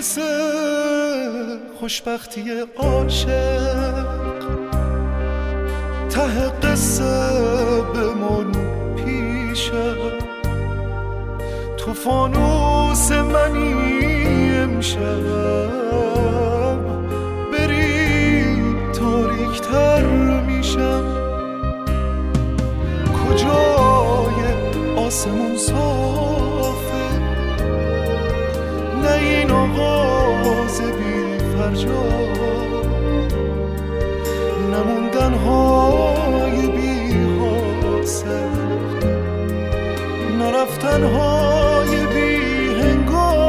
مثل خوشبختی عاشق. ته قصه بمون پیشم تو آغاز بی فرجا. نموندن های بی حاصل نرفتن های بی هنگام.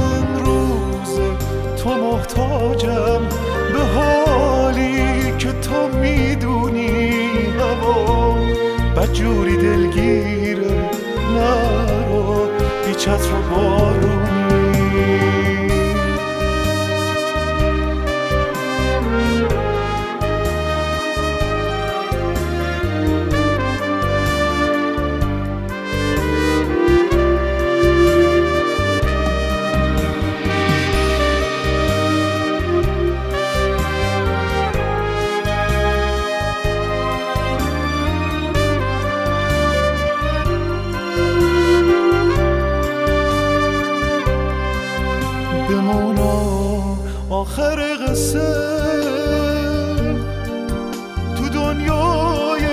امروز تو محتاجم به حالی که تو می‌دونی هوا بدجوری دلگیره آخر قصه تو دنیای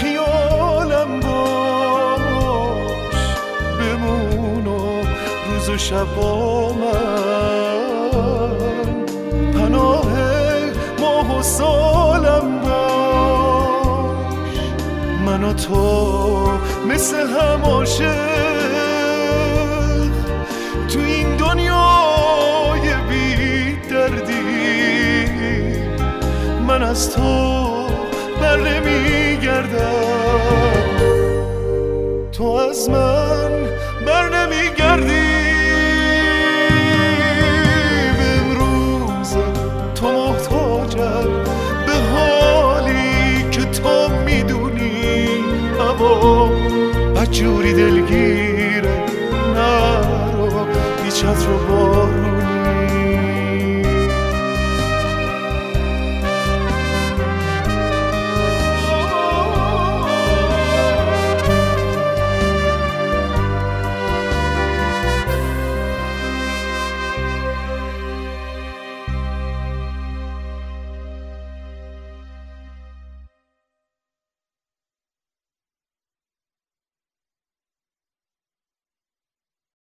خیالم باش بمونا روز و شب با من. پناه ماه و سالم باش من و تو مثل هم از تو بر نمیگردم. تو از من بر نمیگردی. امروز تو محتاجم به حالی که تو می‌دونی. هوا بدجوری دلگیره نرو بی چتر و بارون